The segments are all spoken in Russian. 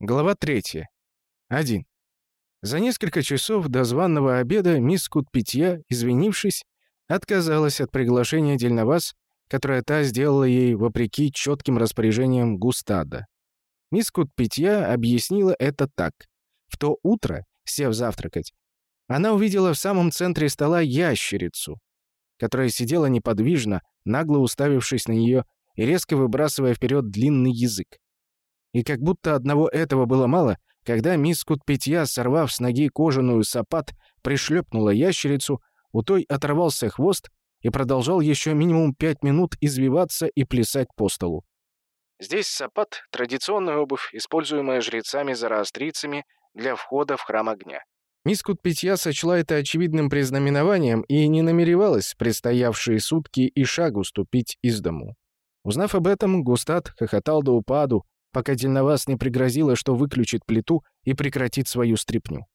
Глава 3. 1. За несколько часов до званного обеда мисс Кутпитья, извинившись, отказалась от приглашения Дельноваз, которое та сделала ей вопреки четким распоряжениям Густада. Мисс Кутпитья объяснила это так. В то утро, сев завтракать, она увидела в самом центре стола ящерицу, которая сидела неподвижно, нагло уставившись на нее и резко выбрасывая вперед длинный язык. И как будто одного этого было мало, когда мисс Кутпитья, сорвав с ноги кожаную сапат, пришлепнула ящерицу, у той оторвался хвост и продолжал еще минимум пять минут извиваться и плясать по столу. Здесь сапат — традиционная обувь, используемая жрецами-зороастрийцами для входа в храм огня. Мисс Кутпитья сочла это очевидным признаменованием и не намеревалась предстоявшие сутки и шагу ступить из дому. Узнав об этом, Густат хохотал до упаду, пока Дельновас не пригрозила, что выключит плиту и прекратит свою стряпню.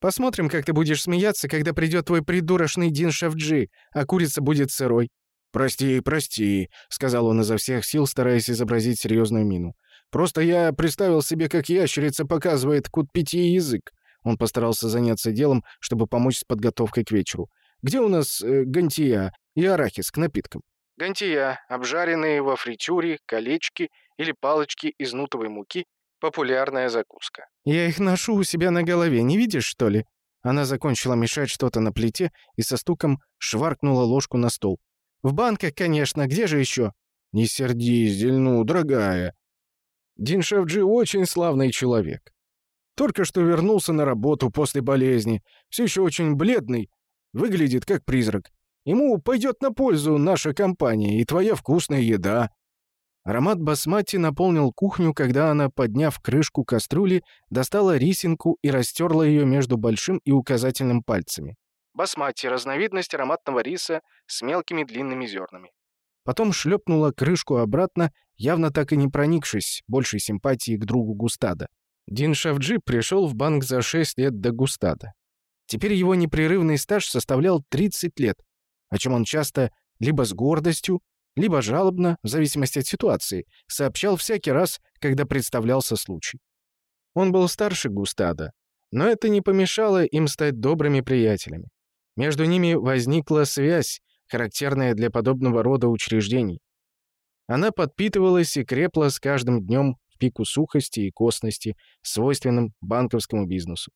«Посмотрим, как ты будешь смеяться, когда придет твой придурочный Дин Шавджи, а курица будет сырой». «Прости, прости», — сказал он изо всех сил, стараясь изобразить серьезную мину. «Просто я представил себе, как ящерица показывает кут пяти язык». Он постарался заняться делом, чтобы помочь с подготовкой к вечеру. «Где у нас э, гантия и арахис к напиткам?» Гантия, обжаренные во фритюре, колечки или палочки из нутовой муки — популярная закуска. «Я их ношу у себя на голове, не видишь, что ли?» Она закончила мешать что-то на плите и со стуком шваркнула ложку на стол. «В банках, конечно, где же еще?» «Не сердись, Дельну, дорогая». Дин Шевджи очень славный человек. Только что вернулся на работу после болезни, все еще очень бледный, выглядит как призрак. Ему пойдет на пользу наша компания и твоя вкусная еда». Аромат басмати наполнил кухню, когда она, подняв крышку кастрюли, достала рисинку и растерла ее между большим и указательным пальцами. Басмати — разновидность ароматного риса с мелкими длинными зернами. Потом шлепнула крышку обратно, явно так и не проникшись большей симпатией к другу Густада. Дин Шавджи пришел в банк за 6 лет до Густада. Теперь его непрерывный стаж составлял 30 лет, о чем он часто либо с гордостью, либо жалобно, в зависимости от ситуации, сообщал всякий раз, когда представлялся случай. Он был старше Густада, но это не помешало им стать добрыми приятелями. Между ними возникла связь, характерная для подобного рода учреждений. Она подпитывалась и крепла с каждым днем в пику сухости и косности, свойственным банковскому бизнесу.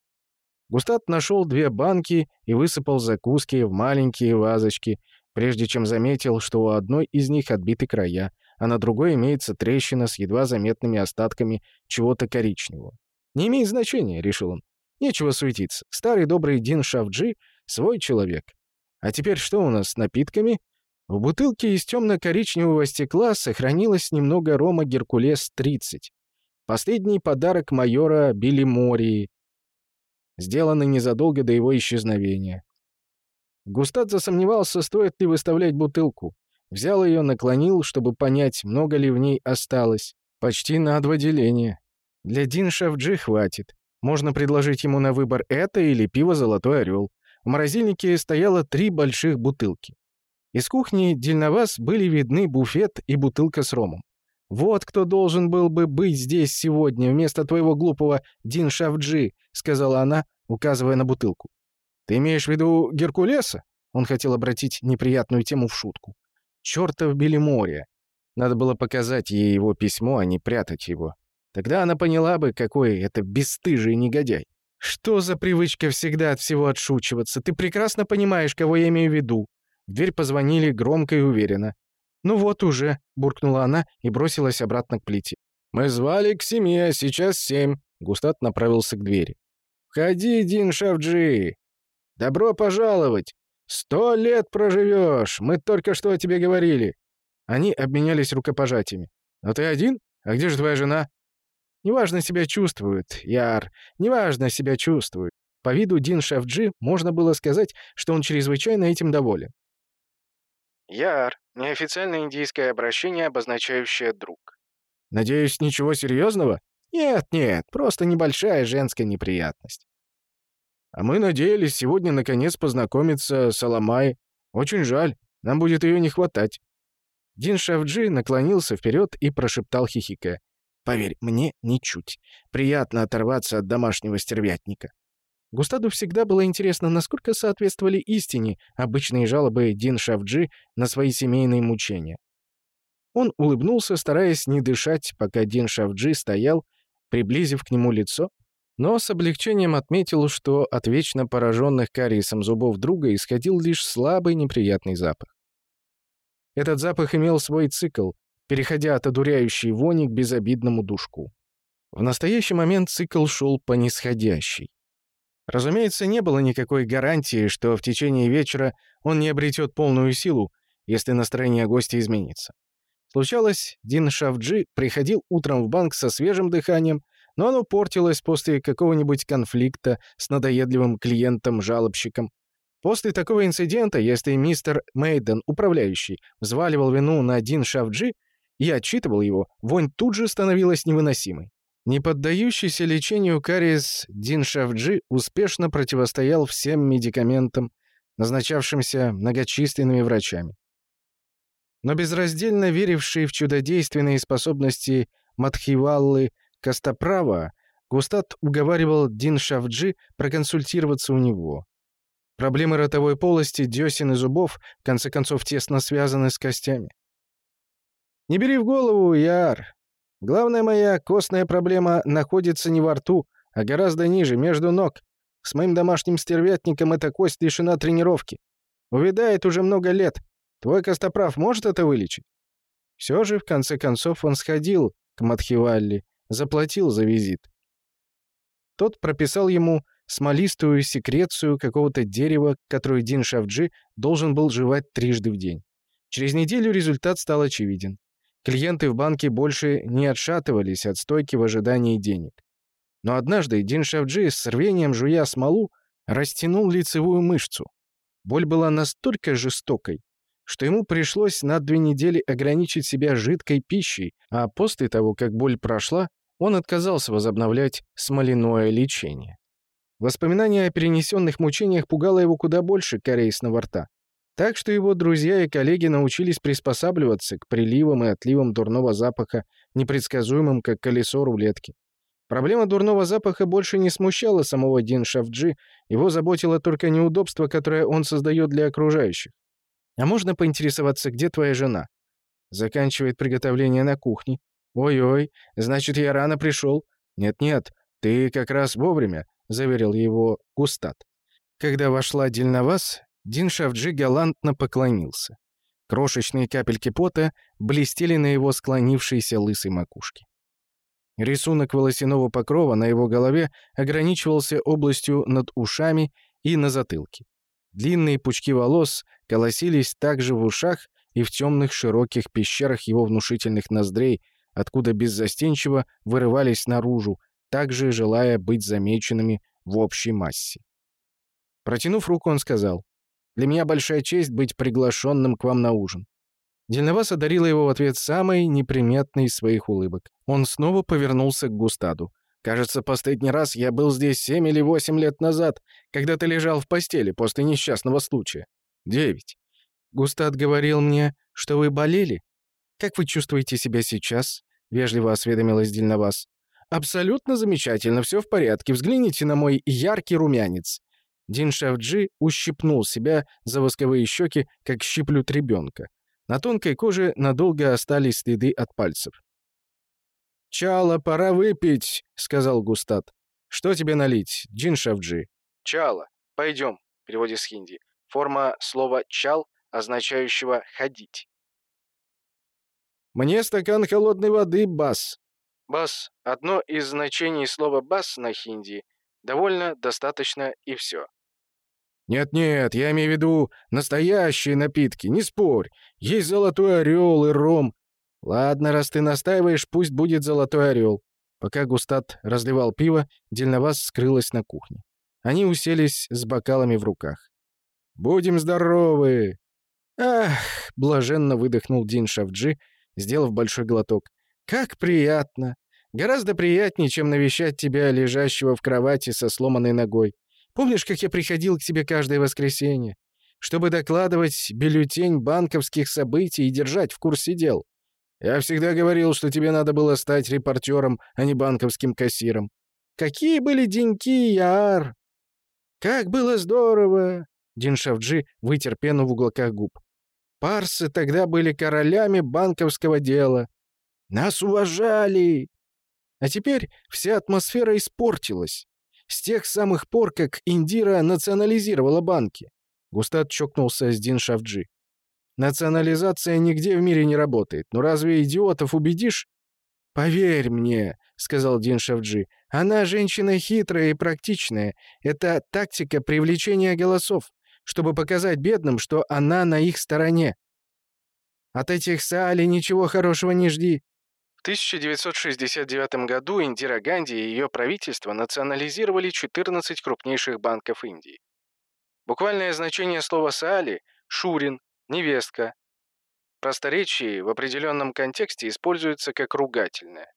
Густат нашел две банки и высыпал закуски в маленькие вазочки, прежде чем заметил, что у одной из них отбиты края, а на другой имеется трещина с едва заметными остатками чего-то коричневого. «Не имеет значения», — решил он. «Нечего суетиться. Старый добрый Дин Шавджи — свой человек. А теперь что у нас с напитками?» В бутылке из темно-коричневого стекла сохранилось немного рома «Геркулес-30». Последний подарок майора Билли Мории, сделанный незадолго до его исчезновения. Густат засомневался, стоит ли выставлять бутылку. Взял ее, наклонил, чтобы понять, много ли в ней осталось. Почти на два деления. Для Дин Шавджи хватит. Можно предложить ему на выбор это или пиво «Золотой орел». В морозильнике стояло три больших бутылки. Из кухни Дельноваз были видны буфет и бутылка с ромом. «Вот кто должен был бы быть здесь сегодня вместо твоего глупого Дин Шавджи», — сказала она, указывая на бутылку. «Ты имеешь в виду Геркулеса?» Он хотел обратить неприятную тему в шутку. «Чёртов Белиморье!» Надо было показать ей его письмо, а не прятать его. Тогда она поняла бы, какой это бесстыжий негодяй. «Что за привычка всегда от всего отшучиваться? Ты прекрасно понимаешь, кого я имею в виду». В дверь позвонили громко и уверенно. «Ну вот уже», — буркнула она и бросилась обратно к плите. «Мы звали к семье, сейчас семь». Густат направился к двери. «Входи, Дин Шавджи! Добро пожаловать! Сто лет проживешь! Мы только что о тебе говорили!» Они обменялись рукопожатиями. «Но ты один? А где же твоя жена?» «Неважно себя чувствует, Яр, неважно себя чувствует». По виду Дин Шавджи можно было сказать, что он чрезвычайно этим доволен. Яр — неофициальное индийское обращение, обозначающее «друг». «Надеюсь, ничего серьезного?» «Нет-нет, просто небольшая женская неприятность». «А мы надеялись сегодня наконец познакомиться с Аламай. Очень жаль, нам будет ее не хватать». Дин Шавджи наклонился вперед и прошептал хихикая. Поверь, мне ничуть. Приятно оторваться от домашнего стервятника». Густаду всегда было интересно, насколько соответствовали истине обычные жалобы Дин Шавджи на свои семейные мучения. Он улыбнулся, стараясь не дышать, пока Дин Шавджи стоял, приблизив к нему лицо, но с облегчением отметил, что от вечно пораженных кариесом зубов друга исходил лишь слабый неприятный запах. Этот запах имел свой цикл, переходя от одуряющей вони к безобидному душку. В настоящий момент цикл шел по нисходящей. Разумеется, не было никакой гарантии, что в течение вечера он не обретет полную силу, если настроение гостя изменится. Случалось, Дин Шавджи приходил утром в банк со свежим дыханием, но оно портилось после какого-нибудь конфликта с надоедливым клиентом-жалобщиком. После такого инцидента, если мистер Мейден, управляющий, взваливал вину на Дин Шавджи и отчитывал его, вонь тут же становилась невыносимой. Не поддающийся лечению кариес Дин Шавджи успешно противостоял всем медикаментам, назначавшимся многочисленными врачами. Но безраздельно веривший в чудодейственные способности Мадхиваллы Костоправа, Густат уговаривал Дин Шавджи проконсультироваться у него. Проблемы ротовой полости, десен и зубов, в конце концов, тесно связаны с костями. «Не бери в голову, Яр. Главная моя костная проблема находится не во рту, а гораздо ниже, между ног. С моим домашним стервятником эта кость лишена тренировки. Увядает уже много лет. Твой костоправ может это вылечить?» Все же, в конце концов, он сходил к Мадхивалли, заплатил за визит. Тот прописал ему смолистую секрецию какого-то дерева, которую Дин Шавджи должен был жевать трижды в день. Через неделю результат стал очевиден. Клиенты в банке больше не отшатывались от стойки в ожидании денег. Но однажды Дин Шавджи с рвением жуя смолу растянул лицевую мышцу. Боль была настолько жестокой, что ему пришлось на две недели ограничить себя жидкой пищей, а после того, как боль прошла, он отказался возобновлять смоляное лечение. Воспоминание о перенесенных мучениях пугало его куда больше корейсного рта. Так что его друзья и коллеги научились приспосабливаться к приливам и отливам дурного запаха, непредсказуемым, как колесо рулетки. Проблема дурного запаха больше не смущала самого Дин Шавджи, его заботило только неудобство, которое он создает для окружающих. «А можно поинтересоваться, где твоя жена?» Заканчивает приготовление на кухне. «Ой-ой, значит, я рано пришел». «Нет-нет, ты как раз вовремя», — заверил его Густат. Когда вошла Дельновас, Дин Шавджи галантно поклонился. Крошечные капельки пота блестели на его склонившейся лысой макушке. Рисунок волосяного покрова на его голове ограничивался областью над ушами и на затылке. Длинные пучки волос колосились также в ушах и в темных широких пещерах его внушительных ноздрей, откуда беззастенчиво вырывались наружу, также желая быть замеченными в общей массе. Протянув руку, он сказал, «Для меня большая честь быть приглашенным к вам на ужин». Дельновас одарила его в ответ самой неприметной из своих улыбок. Он снова повернулся к Густаду. «Кажется, последний раз я был здесь семь или восемь лет назад, когда ты лежал в постели после несчастного случая. Девять. Густат говорил мне, что вы болели. Как вы чувствуете себя сейчас?» — вежливо осведомилась Дельновас. «Абсолютно замечательно, все в порядке. Взгляните на мой яркий румянец». Дин Шавджи ущипнул себя за восковые щеки, как щиплют ребенка. На тонкой коже надолго остались следы от пальцев. «Чала, пора выпить», — сказал Густат. «Что тебе налить, Джин Шавджи?» «Чала. Пойдем», — в переводе с хинди. Форма слова «чал», означающего «ходить». «Мне стакан холодной воды, бас», Бас — одно из значений слова «бас» на хинди. Довольно, достаточно и все. «Нет-нет, я имею в виду настоящие напитки, не спорь. Есть золотой орел и ром». «Ладно, раз ты настаиваешь, пусть будет золотой орел». Пока Густат разливал пиво, Дельноваз скрылась на кухне. Они уселись с бокалами в руках. «Будем здоровы!» «Ах!» — блаженно выдохнул Дин Шавджи, сделав большой глоток. «Как приятно! Гораздо приятнее, чем навещать тебя, лежащего в кровати со сломанной ногой. Помнишь, как я приходил к тебе каждое воскресенье, чтобы докладывать бюллетень банковских событий и держать в курсе дел? Я всегда говорил, что тебе надо было стать репортером, а не банковским кассиром. Какие были деньки, Яр! Как было здорово! Дин Шавджи вытер пену в уголках губ. Парсы тогда были королями банковского дела. Нас уважали! А теперь вся атмосфера испортилась. С тех самых пор, как Индира национализировала банки. Густат чокнулся с Дин Шавджи. Национализация нигде в мире не работает. Но разве идиотов убедишь? «Поверь мне», — сказал Дин Шавджи, — «она женщина хитрая и практичная. Это тактика привлечения голосов, чтобы показать бедным, что она на их стороне. От этих Саали ничего хорошего не жди». В 1969 году Индира Ганди и ее правительство национализировали 14 крупнейших банков Индии. Буквальное значение слова «Саали» — «шурин», «невестка», просторечии в определенном контексте используется как ругательное.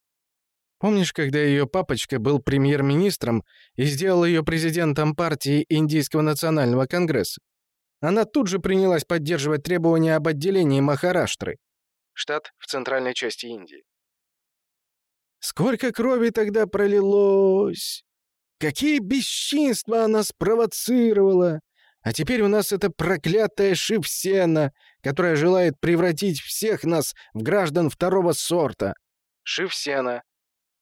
Помнишь, когда ее папочка был премьер-министром и сделал ее президентом партии Индийского национального конгресса? Она тут же принялась поддерживать требования об отделении Махараштры. Штат в центральной части Индии. Сколько крови тогда пролилось! Какие бесчинства она спровоцировала! А теперь у нас эта проклятая Шивсена, которая желает превратить всех нас в граждан второго сорта. Шивсена.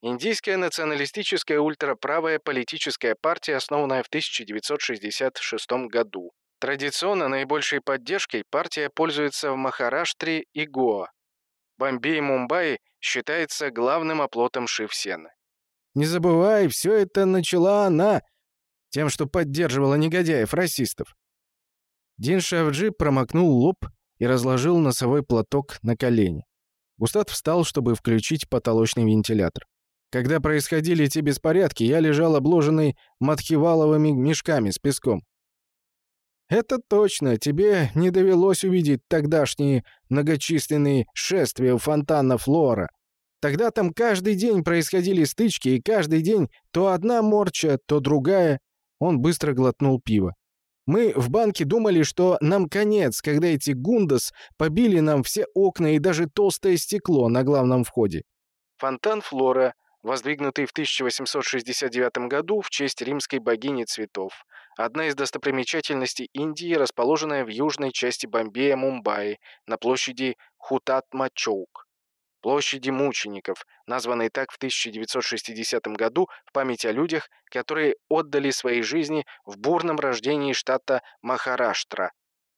Индийская националистическая ультраправая политическая партия, основанная в 1966 году. Традиционно наибольшей поддержкой партия пользуется в Махараштре и Гоа. Бомбей и Мумбаи считается главным оплотом Шивсены. Не забывай, все это начала она, тем, что поддерживала негодяев-расистов. Дин Шавджи промокнул лоб и разложил носовой платок на колени. Густат встал, чтобы включить потолочный вентилятор. Когда происходили эти беспорядки, я лежал обложенный матхиваловыми мешками с песком. «Это точно, тебе не довелось увидеть тогдашние многочисленные шествия у фонтана Флора. Тогда там каждый день происходили стычки, и каждый день то одна морча, то другая. Он быстро глотнул пиво. Мы в банке думали, что нам конец, когда эти гундас побили нам все окна и даже толстое стекло на главном входе. Фонтан Флора, воздвигнутый в 1869 году в честь римской богини цветов. Одна из достопримечательностей Индии, расположенная в южной части Бомбея, Мумбаи, на площади Хутат-Мачоук площади мучеников, названной так в 1960 году в память о людях, которые отдали свои жизни в бурном рождении штата Махараштра.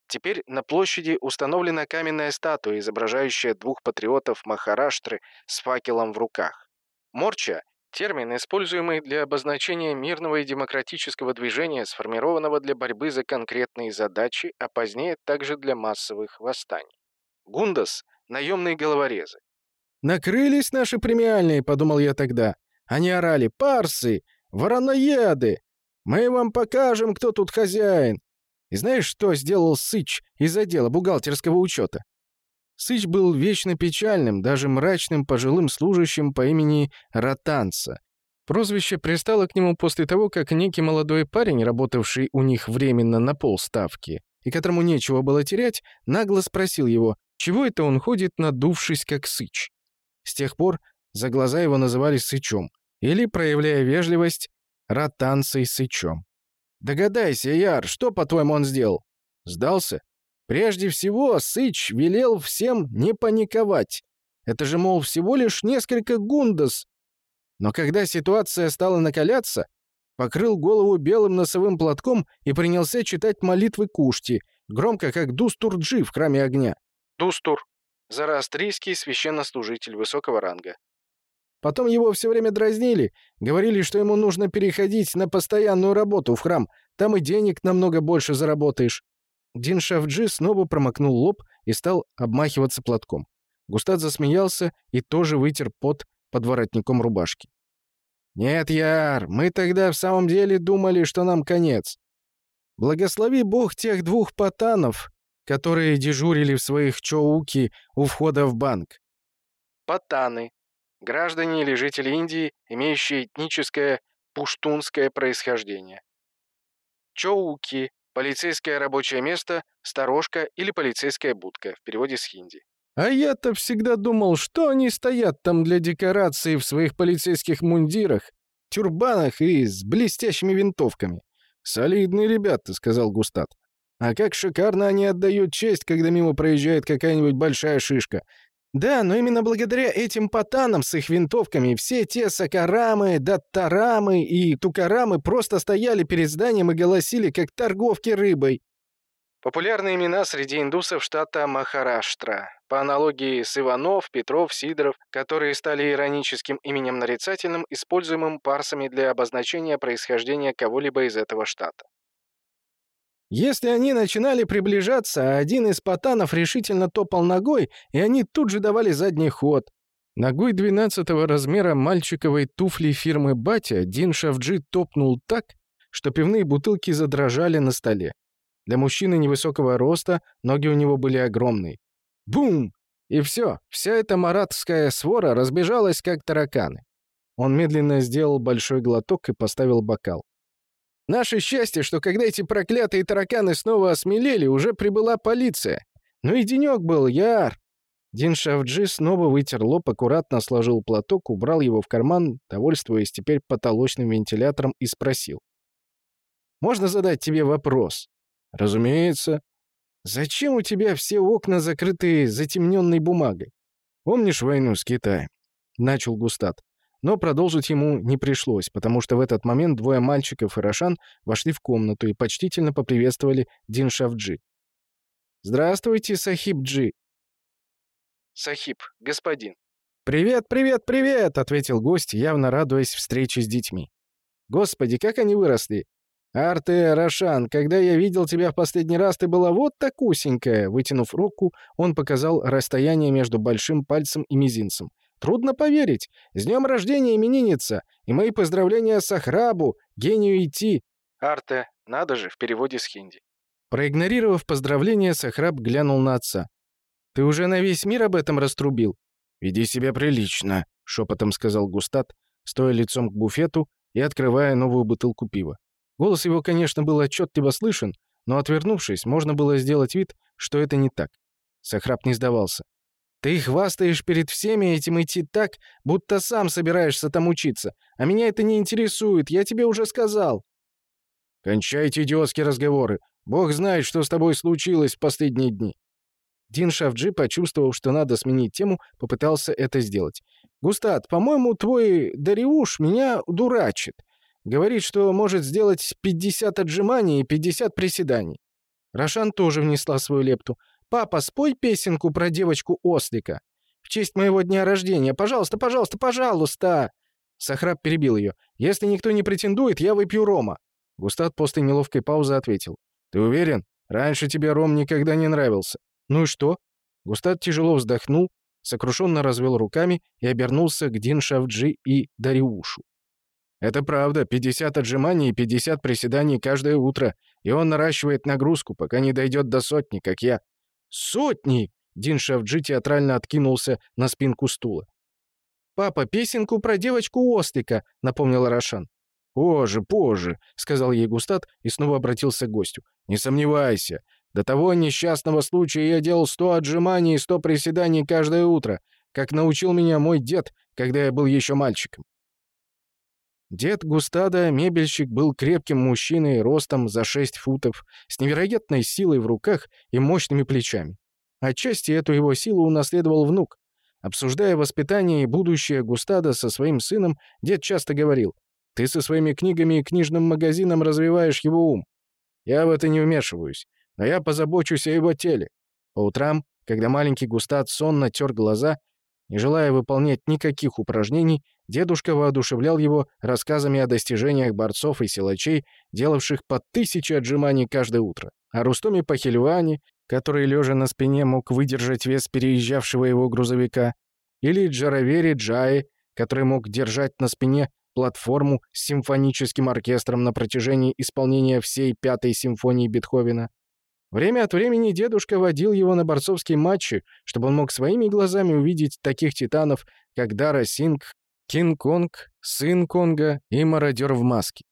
Теперь на площади установлена каменная статуя, изображающая двух патриотов Махараштры с факелом в руках. Морча – термин, используемый для обозначения мирного и демократического движения, сформированного для борьбы за конкретные задачи, а позднее также для массовых восстаний. Гундас – наемные головорезы. «Накрылись наши премиальные», — подумал я тогда. Они орали «Парсы! Вороноеды! Мы вам покажем, кто тут хозяин!» И знаешь, что сделал Сыч из отдела бухгалтерского учета? Сыч был вечно печальным, даже мрачным пожилым служащим по имени Ротанца. Прозвище пристало к нему после того, как некий молодой парень, работавший у них временно на полставки, и которому нечего было терять, нагло спросил его, чего это он ходит, надувшись как Сыч. С тех пор за глаза его называли Сычом, или, проявляя вежливость, Ротанцей Сычом. «Догадайся, Яр, что, по-твоему, он сделал?» «Сдался?» «Прежде всего, Сыч велел всем не паниковать. Это же, мол, всего лишь несколько гундас. Но когда ситуация стала накаляться, покрыл голову белым носовым платком и принялся читать молитвы Кушти, громко, как Дустур-Джи в храме огня. Дустур Зороастрийский священнослужитель высокого ранга. Потом его все время дразнили, говорили, что ему нужно переходить на постоянную работу в храм, там и денег намного больше заработаешь. Дин Шавджи снова промокнул лоб и стал обмахиваться платком. Густат засмеялся и тоже вытер пот под воротником рубашки. «Нет, Яр, мы тогда в самом деле думали, что нам конец. Благослови Бог тех двух потанов, которые дежурили в своих чоуки у входа в банк. Патаны. Граждане или жители Индии, имеющие этническое пуштунское происхождение. Чоуки. Полицейское рабочее место, сторожка или полицейская будка в переводе с хинди. А я-то всегда думал, что они стоят там для декорации в своих полицейских мундирах, тюрбанах и с блестящими винтовками. «Солидные ребята», — сказал Густат. «А как шикарно они отдают честь, когда мимо проезжает какая-нибудь большая шишка. Да, но именно благодаря этим патанам с их винтовками все те сакарамы, даттарамы и тукарамы просто стояли перед зданием и голосили, как торговки рыбой. Популярные имена среди индусов штата Махараштра, по аналогии с Иванов, Петров, Сидоров, которые стали ироническим именем нарицательным, используемым парсами для обозначения происхождения кого-либо из этого штата. Если они начинали приближаться, один из патанов решительно топал ногой, и они тут же давали задний ход. Ногой двенадцатого размера мальчиковой туфли фирмы «Батя» Дин Шавджи топнул так, что пивные бутылки задрожали на столе. Для мужчины невысокого роста ноги у него были огромные. Бум! И все, вся эта маратская свора разбежалась, как тараканы. Он медленно сделал большой глоток и поставил бокал. Наше счастье, что когда эти проклятые тараканы снова осмелели, уже прибыла полиция. Ну и денек был, яр!» Дин Шавджи снова вытер лоб, аккуратно сложил платок, убрал его в карман, довольствуясь теперь потолочным вентилятором, и спросил. «Можно задать тебе вопрос?» «Разумеется. Зачем у тебя все окна закрыты затемненной бумагой? Помнишь войну с Китаем?» Начал Густат. Но продолжить ему не пришлось, потому что в этот момент двое мальчиков и Рошан вошли в комнату и почтительно поприветствовали Дин Шавджи. «Здравствуйте, Сахиб Джи!» «Сахиб, господин!» «Привет, привет, привет!» — ответил гость, явно радуясь встрече с детьми. «Господи, как они выросли! Арте, Рошан, когда я видел тебя в последний раз, ты была вот такусенькая!» Вытянув руку, он показал расстояние между большим пальцем и мизинцем. Трудно поверить. С днем рождения именинница! И мои поздравления Сахрабу, гению Ити!» «Арте, надо же, в переводе с хинди». Проигнорировав поздравления, Сахраб глянул на отца. «Ты уже на весь мир об этом раструбил?» «Веди себя прилично», — шепотом сказал Густат, стоя лицом к буфету и открывая новую бутылку пива. Голос его, конечно, был отчетливо слышен, но, отвернувшись, можно было сделать вид, что это не так. Сахраб не сдавался. Ты хвастаешь перед всеми этим идти так, будто сам собираешься там учиться. А меня это не интересует, я тебе уже сказал». «Кончайте идиотские разговоры. Бог знает, что с тобой случилось в последние дни». Дин Шавджи, почувствовав, что надо сменить тему, попытался это сделать. «Густат, по-моему, твой Дариуш меня дурачит. Говорит, что может сделать 50 отжиманий и 50 приседаний». Рошан тоже внесла свою лепту. «Папа, спой песенку про девочку-ослика. В честь моего дня рождения. Пожалуйста, пожалуйста, пожалуйста!» Сахраб перебил ее. «Если никто не претендует, я выпью рома». Густат после неловкой паузы ответил. «Ты уверен? Раньше тебе ром никогда не нравился». «Ну и что?» Густат тяжело вздохнул, сокрушенно развел руками и обернулся к Дин Шавджи и Дариушу. «Это правда, 50 отжиманий и 50 приседаний каждое утро, и он наращивает нагрузку, пока не дойдет до сотни, как я. «Сотни!» — Дин Шавджи театрально откинулся на спинку стула. «Папа, песенку про девочку-ослика», — напомнил Рошан. «Позже, позже», — сказал ей Густат и снова обратился к гостю. «Не сомневайся. До того несчастного случая я делал сто отжиманий и сто приседаний каждое утро, как научил меня мой дед, когда я был еще мальчиком». Дед Густада, мебельщик, был крепким мужчиной, ростом за 6 футов, с невероятной силой в руках и мощными плечами. Отчасти эту его силу унаследовал внук. Обсуждая воспитание и будущее Густада со своим сыном, дед часто говорил, «Ты со своими книгами и книжным магазином развиваешь его ум. Я в это не вмешиваюсь, но я позабочусь о его теле». По утрам, когда маленький Густад сонно тер глаза, не желая выполнять никаких упражнений, дедушка воодушевлял его рассказами о достижениях борцов и силачей, делавших по тысяче отжиманий каждое утро. О Рустоме Пахельване, который, лежа на спине, мог выдержать вес переезжавшего его грузовика, или Джаравере Джае, который мог держать на спине платформу с симфоническим оркестром на протяжении исполнения всей пятой симфонии Бетховена. Время от времени дедушка водил его на борцовские матчи, чтобы он мог своими глазами увидеть таких титанов, как Дара Синг, Кинг-Конг, сын Конга и мародер в маске.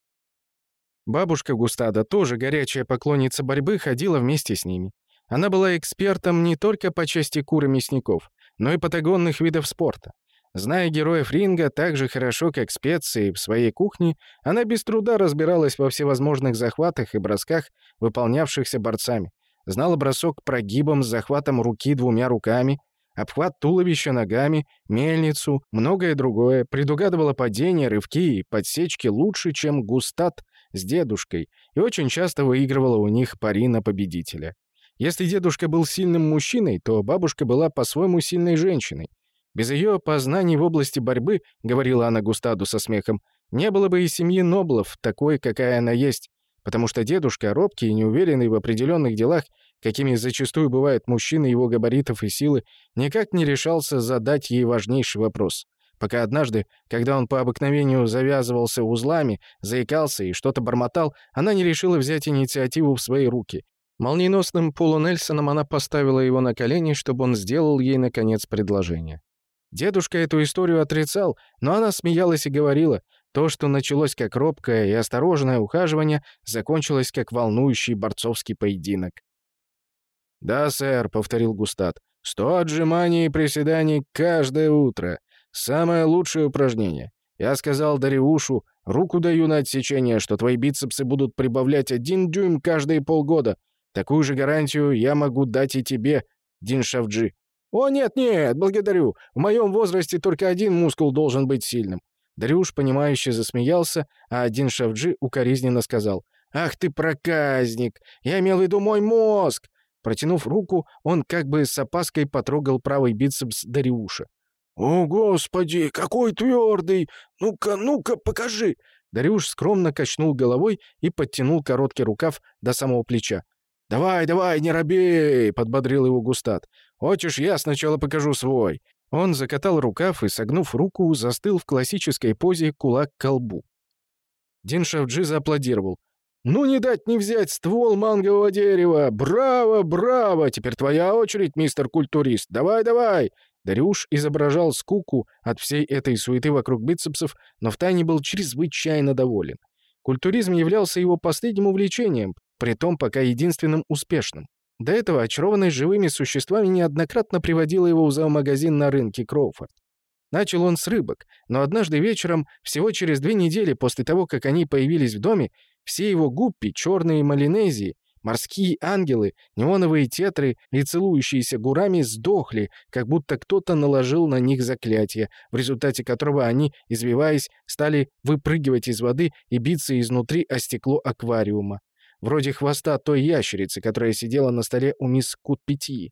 Бабушка Густада, тоже горячая поклонница борьбы, ходила вместе с ними. Она была экспертом не только по части кур и мясников, но и патагонных видов спорта. Зная героев ринга так же хорошо, как специи в своей кухне, она без труда разбиралась во всевозможных захватах и бросках, выполнявшихся борцами. Знала бросок прогибом с захватом руки двумя руками, обхват туловища ногами, мельницу, многое другое, предугадывала падения, рывки и подсечки лучше, чем Густат с дедушкой, и очень часто выигрывала у них пари на победителя. Если дедушка был сильным мужчиной, то бабушка была по-своему сильной женщиной. Без ее познаний в области борьбы, говорила она Густаду со смехом, не было бы и семьи Ноблов, такой, какая она есть, потому что дедушка, робкий и неуверенный в определенных делах, какими зачастую бывают мужчины его габаритов и силы, никак не решался задать ей важнейший вопрос. Пока однажды, когда он по обыкновению завязывался узлами, заикался и что-то бормотал, она не решила взять инициативу в свои руки. Молниеносным полунельсоном она поставила его на колени, чтобы он сделал ей, наконец, предложение. Дедушка эту историю отрицал, но она смеялась и говорила, то, что началось как робкое и осторожное ухаживание, закончилось как волнующий борцовский поединок. «Да, сэр», — повторил Густат, — «сто отжиманий и приседаний каждое утро. Самое лучшее упражнение. Я сказал Дариушу, руку даю на отсечение, что твои бицепсы будут прибавлять один дюйм каждые полгода. Такую же гарантию я могу дать и тебе, Дин Шавджи. «О, нет-нет, благодарю. В моем возрасте только один мускул должен быть сильным». Дарюш, понимающе засмеялся, а один Шавджи укоризненно сказал. «Ах ты проказник! Я имел в виду мой мозг!» Протянув руку, он как бы с опаской потрогал правый бицепс Дариуша. «О, Господи, какой твердый! Ну-ка, ну-ка, покажи!» Дариуш скромно качнул головой и подтянул короткий рукав до самого плеча. «Давай, давай, не робей!» — подбодрил его Густат. «Хочешь, я сначала покажу свой?» Он закатал рукав и, согнув руку, застыл в классической позе кулак к колбу. Дин Шавджи зааплодировал. «Ну не дать не взять ствол мангового дерева! Браво, браво! Теперь твоя очередь, мистер культурист! Давай, давай!» Дарюш изображал скуку от всей этой суеты вокруг бицепсов, но втайне был чрезвычайно доволен. Культуризм являлся его последним увлечением, притом пока единственным успешным. До этого очарованность живыми существами неоднократно приводила его в зоомагазин на рынке Кроуфорд. Начал он с рыбок, но однажды вечером, всего через две недели после того, как они появились в доме, все его гуппи, черные малинезии, морские ангелы, неоновые тетры и целующиеся гурами сдохли, как будто кто-то наложил на них заклятие, в результате которого они, извиваясь, стали выпрыгивать из воды и биться изнутри о стекло аквариума вроде хвоста той ящерицы, которая сидела на столе у мисс Кутпяти.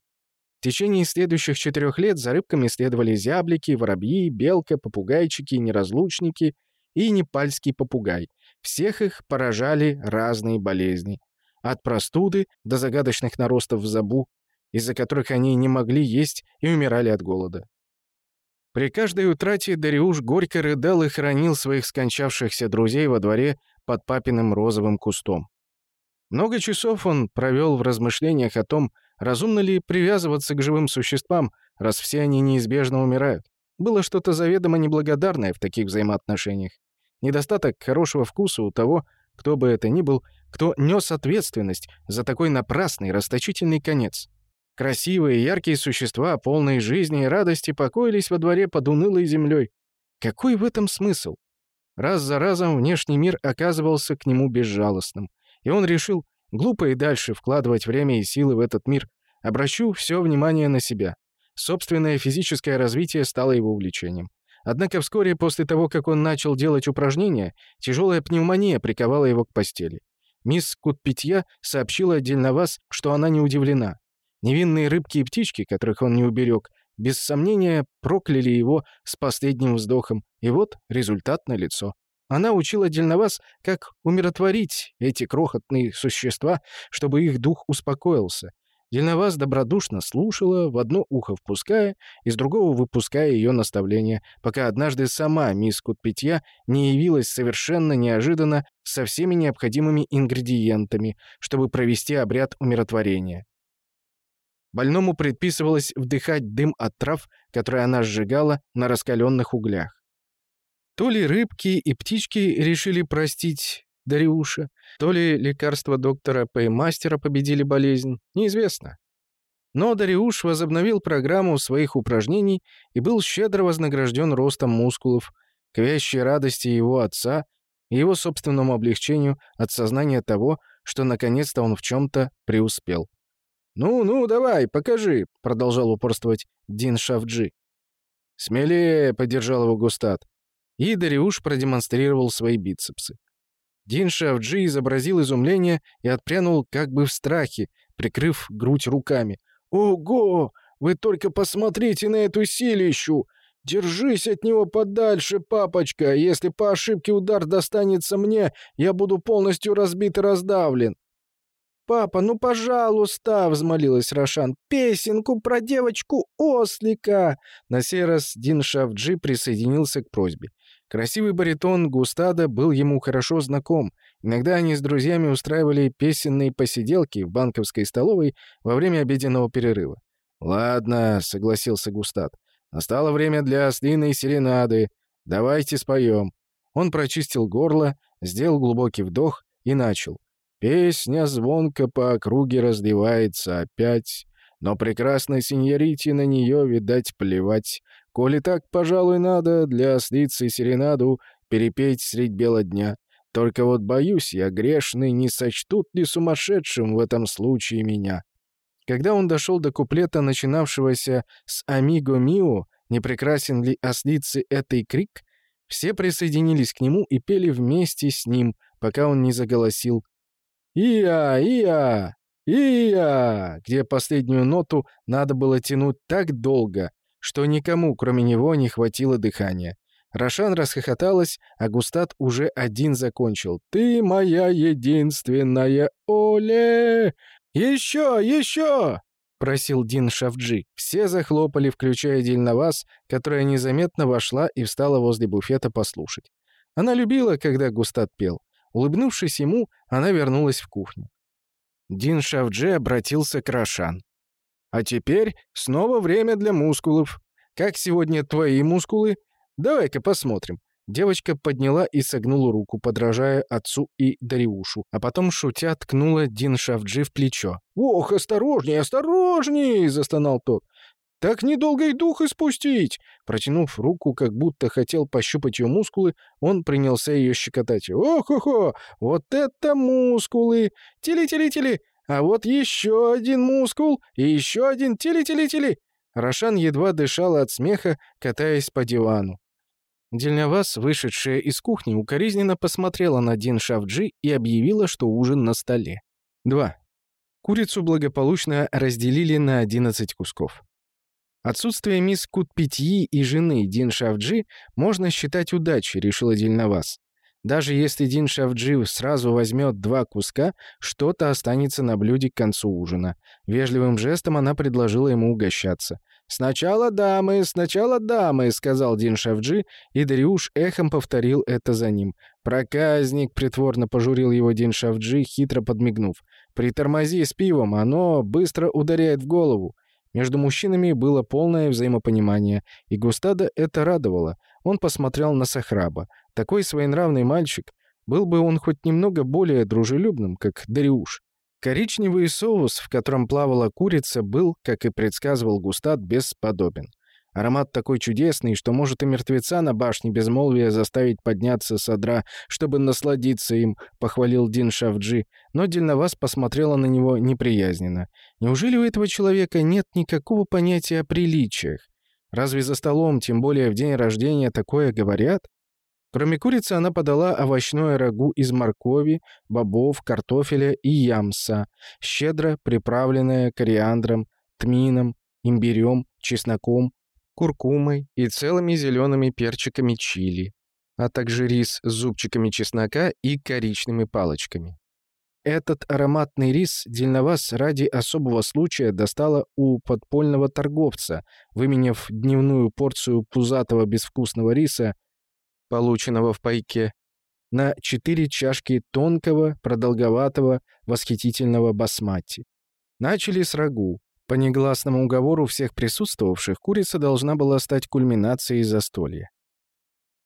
В течение следующих четырех лет за рыбками следовали зяблики, воробьи, белка, попугайчики, неразлучники и непальский попугай. Всех их поражали разные болезни. От простуды до загадочных наростов в забу, из-за которых они не могли есть и умирали от голода. При каждой утрате Дариуш горько рыдал и хранил своих скончавшихся друзей во дворе под папиным розовым кустом. Много часов он провел в размышлениях о том, разумно ли привязываться к живым существам, раз все они неизбежно умирают. Было что-то заведомо неблагодарное в таких взаимоотношениях. Недостаток хорошего вкуса у того, кто бы это ни был, кто нес ответственность за такой напрасный, расточительный конец. Красивые, яркие существа, полные жизни и радости, покоились во дворе под унылой землей. Какой в этом смысл? Раз за разом внешний мир оказывался к нему безжалостным. И он решил, глупо и дальше вкладывать время и силы в этот мир. Обращу все внимание на себя. Собственное физическое развитие стало его увлечением. Однако вскоре после того, как он начал делать упражнения, тяжелая пневмония приковала его к постели. Мисс Кутпитья сообщила Дельноваз, что она не удивлена. Невинные рыбки и птички, которых он не уберег, без сомнения прокляли его с последним вздохом, и вот результат налицо. Она учила Дельноваз, как умиротворить эти крохотные существа, чтобы их дух успокоился. Дельноваз добродушно слушала, в одно ухо впуская, из другого выпуская ее наставления, пока однажды сама мисс Кутпитья не явилась совершенно неожиданно со всеми необходимыми ингредиентами, чтобы провести обряд умиротворения. Больному предписывалось вдыхать дым от трав, которые она сжигала на раскаленных углях. То ли рыбки и птички решили простить Дариуша, то ли лекарства доктора Пеймастера победили болезнь, неизвестно. Но Дариуш возобновил программу своих упражнений и был щедро вознагражден ростом мускулов, к вящей радости его отца и его собственному облегчению от сознания того, что наконец-то он в чем-то преуспел. «Ну, ну, давай, покажи», — продолжал упорствовать Дин Шавджи. «Смелее», — поддержал его Густат. И Дариуш продемонстрировал свои бицепсы. Дин Шавджи изобразил изумление и отпрянул как бы в страхе, прикрыв грудь руками. «Ого! Вы только посмотрите на эту силищу! Держись от него подальше, папочка! Если по ошибке удар достанется мне, я буду полностью разбит и раздавлен!» «Папа, ну, пожалуйста!» — взмолилась Рошан. «Песенку про девочку-ослика!» На сей раз Дин Шавджи присоединился к просьбе. Красивый баритон Густада был ему хорошо знаком. Иногда они с друзьями устраивали песенные посиделки в банковской столовой во время обеденного перерыва. «Ладно», — согласился Густад. «Настало время для ослиной серенады. Давайте споем». Он прочистил горло, сделал глубокий вдох и начал. «Песня звонко по округе раздевается опять, но прекрасной сеньорите на нее, видать, плевать. Коли так, пожалуй, надо для ослицы серенаду перепеть средь бела дня. Только вот боюсь, я грешный, не сочтут ли сумасшедшим в этом случае меня. Когда он дошел до куплета, начинавшегося с «Амиго Мио», «Не прекрасен ли ослицы этой крик?», все присоединились к нему и пели вместе с ним, пока он не заголосил «Иа! Иа! Иа!», где последнюю ноту надо было тянуть так долго, что никому, кроме него, не хватило дыхания. Рошан расхохоталась, а Густат уже один закончил. «Ты моя единственная Оле! Еще, еще!» — просил Дин Шавджи. Все захлопали, включая Дильнавас, которая незаметно вошла и встала возле буфета послушать. Она любила, когда Густат пел. Улыбнувшись ему, она вернулась в кухню. Дин Шавджи обратился к Рошан. А теперь снова время для мускулов. Как сегодня твои мускулы? Давай-ка посмотрим». Девочка подняла и согнула руку, подражая отцу и Дариушу, а потом, шутя, ткнула Дин Шавджи в плечо. «Ох, осторожней, осторожней!» — застонал тот. «Так недолго и дух испустить!» Протянув руку, как будто хотел пощупать ее мускулы, он принялся ее щекотать. «Ох-охо! Вот это мускулы! Тили-тили-тили! А вот еще один мускул и еще один тили-тили-тили!» Рошан едва дышала от смеха, катаясь по дивану. Дельнявас, вышедшая из кухни, укоризненно посмотрела на Дин Шавджи и объявила, что ужин на столе. 2. Курицу благополучно разделили на 11 кусков. Отсутствие мисс Кутпитьи и жены Дин Шавджи можно считать удачей, решила Дельнавас. Даже если Дин Шавджи сразу возьмет два куска, что-то останется на блюде к концу ужина. Вежливым жестом она предложила ему угощаться. «Сначала дамы, сначала дамы», — сказал Дин Шавджи, и Дариуш эхом повторил это за ним. «Проказник», — притворно пожурил его Дин Шавджи, хитро подмигнув. «Притормози с пивом, оно быстро ударяет в голову». Между мужчинами было полное взаимопонимание, и Густада это радовало. Он посмотрел на Сахраба. Такой своенравный мальчик. Был бы он хоть немного более дружелюбным, как Дариуш. Коричневый соус, в котором плавала курица, был, как и предсказывал Густат, бесподобен. Аромат такой чудесный, что может и мертвеца на башне безмолвия заставить подняться с одра, чтобы насладиться им, похвалил Дин Шавджи, но Дельновас посмотрела на него неприязненно. Неужели у этого человека нет никакого понятия о приличиях? Разве за столом, тем более в день рождения, такое говорят? Кроме курицы она подала овощное рагу из моркови, бобов, картофеля и ямса, щедро приправленное кориандром, тмином, имбирем, чесноком, куркумой и целыми зелеными перчиками чили, а также рис с зубчиками чеснока и коричными палочками. Этот ароматный рис Дельновас ради особого случая достала у подпольного торговца, выменяв дневную порцию пузатого безвкусного риса полученного в пайке, на четыре чашки тонкого, продолговатого, восхитительного басмати. Начали с рагу. По негласному уговору всех присутствовавших, курица должна была стать кульминацией застолья.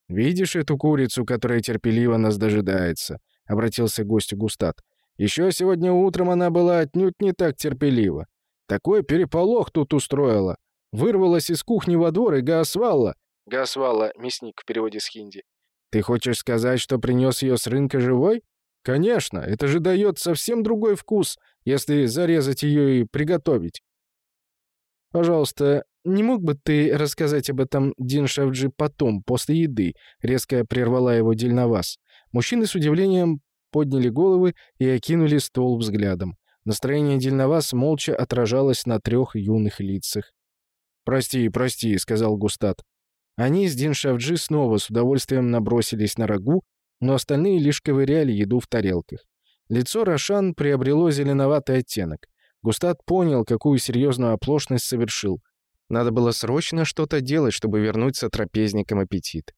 «Видишь эту курицу, которая терпеливо нас дожидается?» — обратился к гостю Густат. «Еще сегодня утром она была отнюдь не так терпелива. Такой переполох тут устроила. Вырвалась из кухни во двор и Гаосвалла. Гаосвалла — мясник в переводе с хинди. Ты хочешь сказать, что принес ее с рынка живой? Конечно, это же дает совсем другой вкус, если зарезать ее и приготовить. Пожалуйста, не мог бы ты рассказать об этом Дин Шавджи потом, после еды?» — резко прервала его Дельновас. Мужчины с удивлением подняли головы и окинули стол взглядом. Настроение Дельновас молча отражалось на трех юных лицах. «Прости, прости», — сказал Густат. Они с Дин Шавджи снова с удовольствием набросились на рагу, но остальные лишь ковыряли еду в тарелках. Лицо Рошан приобрело зеленоватый оттенок. Густат понял, какую серьезную оплошность совершил. Надо было срочно что-то делать, чтобы вернуть сотрапезникам аппетит.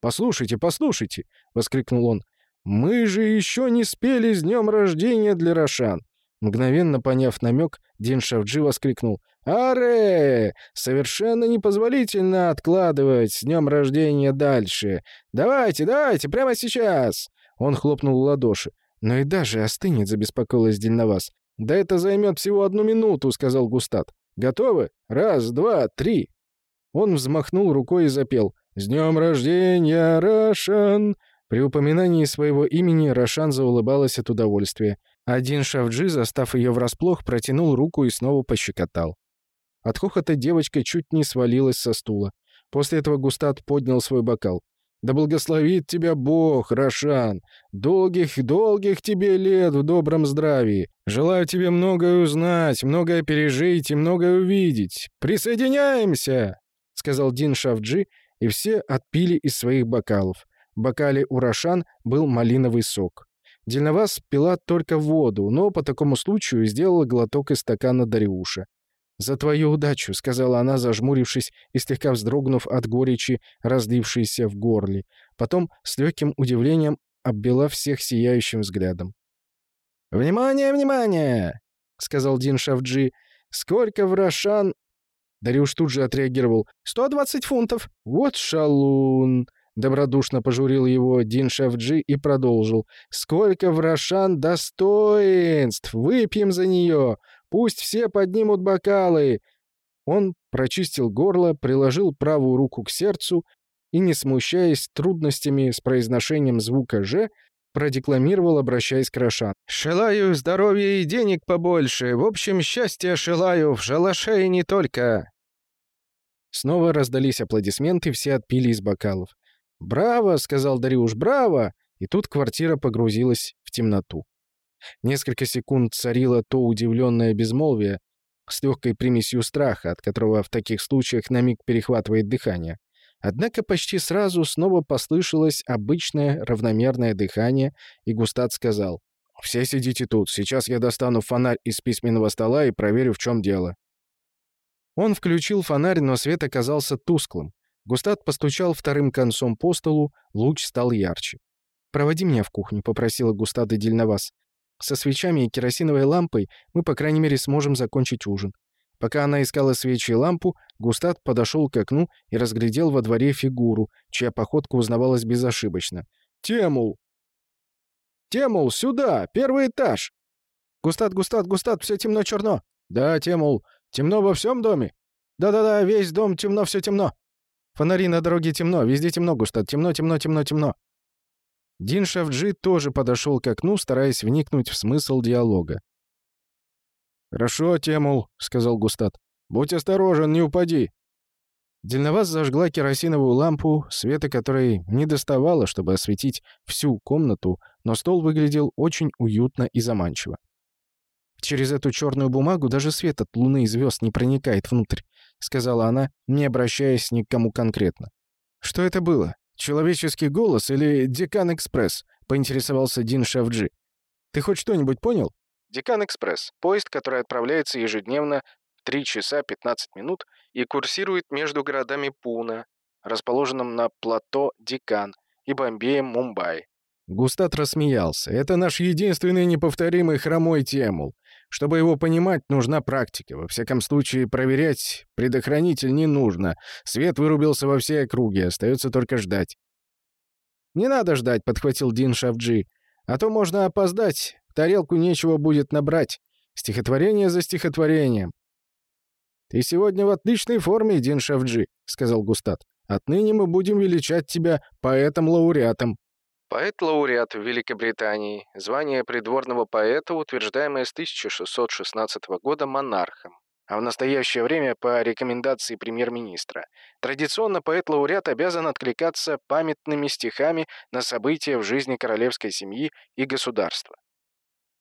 «Послушайте, послушайте!» — воскликнул он. «Мы же еще не спели с днем рождения для Рошан!» Мгновенно поняв намек, Дин Шавджи воскликнул. «Аре! Совершенно непозволительно откладывать с днем рождения дальше! Давайте, давайте, прямо сейчас!» Он хлопнул в ладоши. «Но и даже остынет», — забеспокоилась Дельновас. «Да это займет всего одну минуту», — сказал Густат. «Готовы? Раз, два, три!» Он взмахнул рукой и запел. «С днем рождения, Рошан!» При упоминании своего имени Рошан заулыбалась от удовольствия. Один Шавджи, застав ее врасплох, протянул руку и снова пощекотал. От хохота девочка чуть не свалилась со стула. После этого Густат поднял свой бокал. Да благословит тебя Бог, Рошан! Долгих-долгих тебе лет в добром здравии! Желаю тебе многое узнать, многое пережить и многое увидеть! Присоединяемся!» — сказал Дин Шавджи, и все отпили из своих бокалов. Бокале у Рошан был малиновый сок. Дельновас пила только воду, но по такому случаю сделала глоток из стакана Дариуша. «За твою удачу», — сказала она, зажмурившись и слегка вздрогнув от горечи, разлившейся в горле. Потом с легким удивлением обвела всех сияющим взглядом. «Внимание, внимание!» — сказал Дин Шавджи. «Сколько в Рошан...» Дариуш тут же отреагировал. «Сто двадцать фунтов!» «Вот шалун!» Добродушно пожурил его Дин Шавджи и продолжил. «Сколько в Рошан достоинств! Выпьем за нее! Пусть все поднимут бокалы!» Он прочистил горло, приложил правую руку к сердцу и, не смущаясь трудностями с произношением звука «ж», продекламировал, обращаясь к Рошан. «Шелаю здоровья и денег побольше, в общем, счастья шелаю, в шалаше и не только!» Снова раздались аплодисменты, все отпили из бокалов. «Браво!» — сказал Дариуш, «браво!» И тут квартира погрузилась в темноту. Несколько секунд царило то удивленное безмолвие с легкой примесью страха, от которого в таких случаях на миг перехватывает дыхание. Однако почти сразу снова послышалось обычное равномерное дыхание, и Густат сказал, «Все сидите тут, сейчас я достану фонарь из письменного стола и проверю, в чем дело». Он включил фонарь, но свет оказался тусклым. Густат постучал вторым концом по столу, луч стал ярче. «Проводи меня в кухню», — попросила Густада Дельновас. Со свечами и керосиновой лампой мы, по крайней мере, сможем закончить ужин. Пока она искала свечи и лампу, Густат подошел к окну и разглядел во дворе фигуру, чья походка узнавалась безошибочно. «Темул! Темул, сюда! Первый этаж!» «Густат, Густат, Густат, все темно-черно!» «Да, Темул, темно во всем доме?» «Да-да-да, весь дом темно, все темно!» «Фонари на дороге темно, везде темно, Густат, темно, темно, темно, темно!» Дин Шавджи тоже подошел к окну, стараясь вникнуть в смысл диалога. «Хорошо, Темул», — сказал Густат. «Будь осторожен, не упади». Дельноваз зажгла керосиновую лампу, света которой не доставало, чтобы осветить всю комнату, но стол выглядел очень уютно и заманчиво. «Через эту черную бумагу даже свет от луны и звезд не проникает внутрь», — сказала она, не обращаясь ни к кому конкретно. «Что это было? «Человеческий голос или Декан-экспресс?» — поинтересовался Дин Шавджи. «Ты хоть что-нибудь понял?» Декан-экспресс — поезд, который отправляется ежедневно в 3 часа 15 минут и курсирует между городами Пуна, расположенным на плато Декан, и Бомбеем, Мумбаи. Густат рассмеялся. «Это наш единственный неповторимый хромой темул. Чтобы его понимать, нужна практика. Во всяком случае, проверять предохранитель не нужно. Свет вырубился во всей округе, остается только ждать. «Не надо ждать», — подхватил Дин Шавджи. «А то можно опоздать, тарелку нечего будет набрать. Стихотворение за стихотворением. «Ты сегодня в отличной форме, Дин Шавджи», — сказал Густат. «Отныне мы будем величать тебя поэтом-лауреатом». Поэт-лауреат в Великобритании. Звание придворного поэта, утверждаемое с 1616 года монархом. А в настоящее время по рекомендации премьер-министра. Традиционно поэт-лауреат обязан откликаться памятными стихами на события в жизни королевской семьи и государства.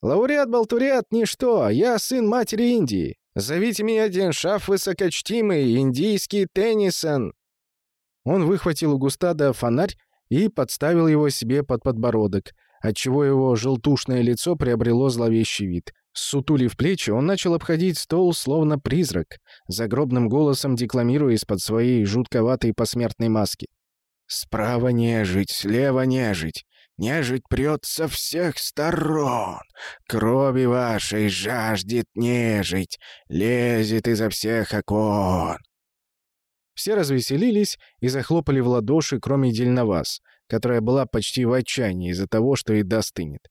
«Лауреат-болтуреат — ничто, я сын матери Индии. Зовите меня Деншаф Высокочтимый, индийский Теннисон». Он выхватил у Густада фонарь и подставил его себе под подбородок, отчего его желтушное лицо приобрело зловещий вид. Сутулив плечи, он начал обходить стол, словно призрак, загробным голосом декламируя из-под своей жутковатой посмертной маски. «Справа нежить, слева нежить, нежить прет со всех сторон, крови вашей жаждет нежить, лезет изо всех окон». Все развеселились и захлопали в ладоши, кроме Дельновас, которая была почти в отчаянии из-за того, что еда стынет.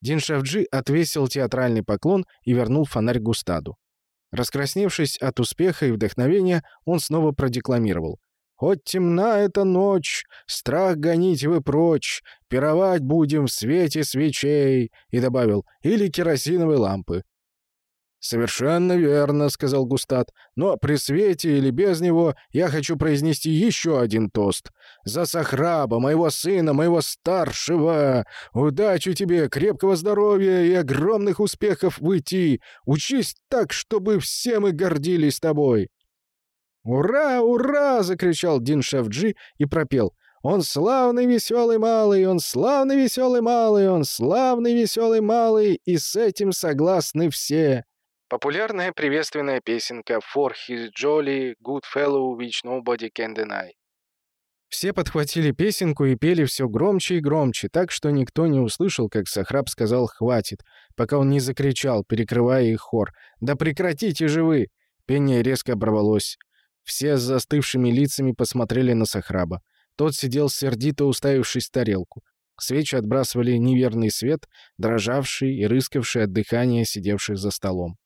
Дин Шавджи отвесил театральный поклон и вернул фонарь Густаду. Раскрасневшись от успеха и вдохновения, он снова продекламировал. «Хоть темна эта ночь, страх гоните вы прочь, пировать будем в свете свечей», и добавил «или керосиновой лампы». «Совершенно верно», — сказал Густат. «Но при свете или без него я хочу произнести еще один тост. За Сахраба, моего сына, моего старшего! Удачи тебе, крепкого здоровья и огромных успехов в идти! Учись так, чтобы все мы гордились тобой!» «Ура, ура!» — закричал Дин Шавджи и пропел. «Он славный веселый малый, он славный веселый малый, он славный веселый малый, и с этим согласны все!» Популярная приветственная песенка «For his jolly good fellow which nobody can deny». Все подхватили песенку и пели все громче и громче, так что никто не услышал, как Сахраб сказал «хватит», пока он не закричал, перекрывая их хор. «Да прекратите же вы!» Пение резко оборвалось. Все с застывшими лицами посмотрели на Сахраба. Тот сидел сердито уставившись в тарелку. Свечи отбрасывали неверный свет, дрожавший и рыскавший от дыхания сидевших за столом.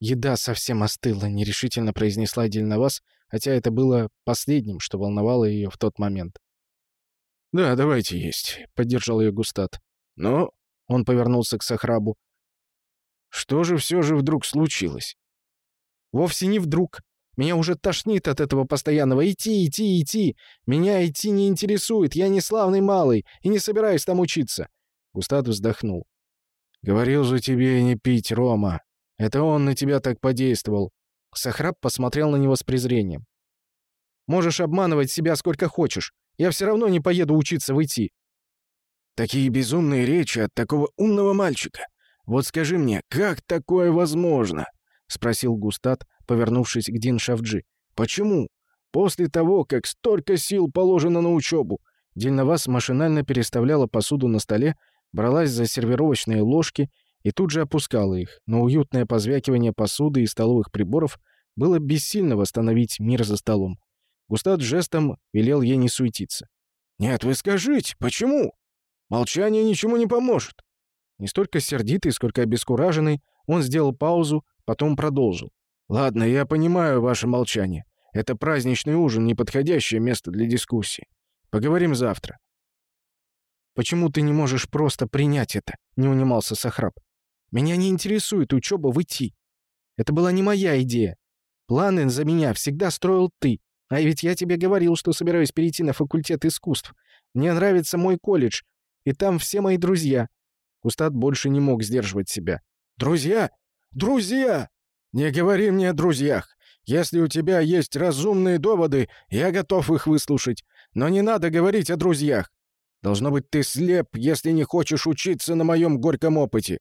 «Еда совсем остыла», — нерешительно произнесла Дельновас, хотя это было последним, что волновало ее в тот момент. «Да, давайте есть», — поддержал ее Густат. «Но...» — он повернулся к Сахрабу. «Что же все же вдруг случилось?» «Вовсе не вдруг. Меня уже тошнит от этого постоянного идти, идти, идти. Меня идти не интересует, я не славный малый и не собираюсь там учиться». Густат вздохнул. «Говорил же тебе не пить, Рома. Это он на тебя так подействовал». Сахраб посмотрел на него с презрением. «Можешь обманывать себя сколько хочешь. Я все равно не поеду учиться в ИТ». «Такие безумные речи от такого умного мальчика. Вот скажи мне, как такое возможно?» — спросил Густат, повернувшись к Дин Шавджи. «Почему? После того, как столько сил положено на учебу?» Дельновас машинально переставляла посуду на столе, бралась за сервировочные ложки и тут же опускала их, но уютное позвякивание посуды и столовых приборов было бессильно восстановить мир за столом. Густат жестом велел ей не суетиться. «Нет, вы скажите, почему? Молчание ничему не поможет». Не столько сердитый, сколько обескураженный, он сделал паузу, потом продолжил. «Ладно, я понимаю ваше молчание. Это праздничный ужин, неподходящее место для дискуссии. Поговорим завтра». «Почему ты не можешь просто принять это?» — не унимался Сахраб. Меня не интересует учеба в ИТ. Это была не моя идея. Планы за меня всегда строил ты. А ведь я тебе говорил, что собираюсь перейти на факультет искусств. Мне нравится мой колледж, и там все мои друзья». Кустат больше не мог сдерживать себя. «Друзья? Друзья! Не говори мне о друзьях. Если у тебя есть разумные доводы, я готов их выслушать. Но не надо говорить о друзьях. Должно быть, ты слеп, если не хочешь учиться на моем горьком опыте.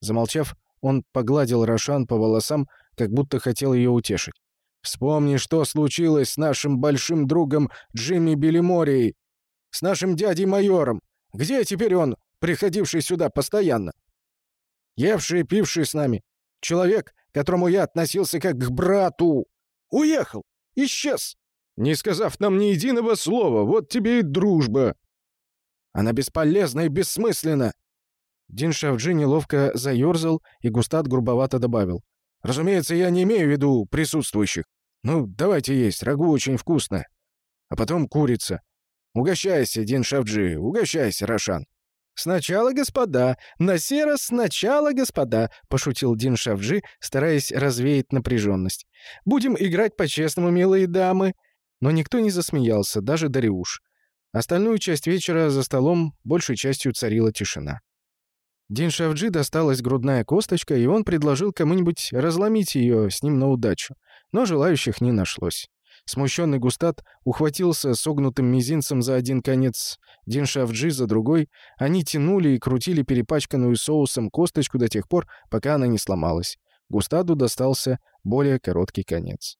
Замолчав, он погладил Рошан по волосам, как будто хотел ее утешить. «Вспомни, что случилось с нашим большим другом Джимми Белиморией, с нашим дядей-майором. Где теперь он, приходивший сюда постоянно? Евший и пивший с нами. Человек, к которому я относился как к брату. Уехал, исчез, не сказав нам ни единого слова. Вот тебе и дружба. Она бесполезна и бессмысленна. Дин Шавджи неловко заерзал, и Густат грубовато добавил. «Разумеется, я не имею в виду присутствующих. Ну, давайте есть, рагу очень вкусно. А потом курица. Угощайся, Дин Шавджи, угощайся, Рошан». «Сначала, господа! На сей раз сначала, господа!» — пошутил Дин Шавджи, стараясь развеять напряженность. «Будем играть по-честному, милые дамы!» Но никто не засмеялся, даже Дариуш. Остальную часть вечера за столом большей частью царила тишина. Дин Шавджи досталась грудная косточка, и он предложил кому-нибудь разломить ее с ним на удачу. Но желающих не нашлось. Смущенный Густат ухватился согнутым мизинцем за один конец, Дин Шавджи за другой. Они тянули и крутили перепачканную соусом косточку до тех пор, пока она не сломалась. Густаду достался более короткий конец.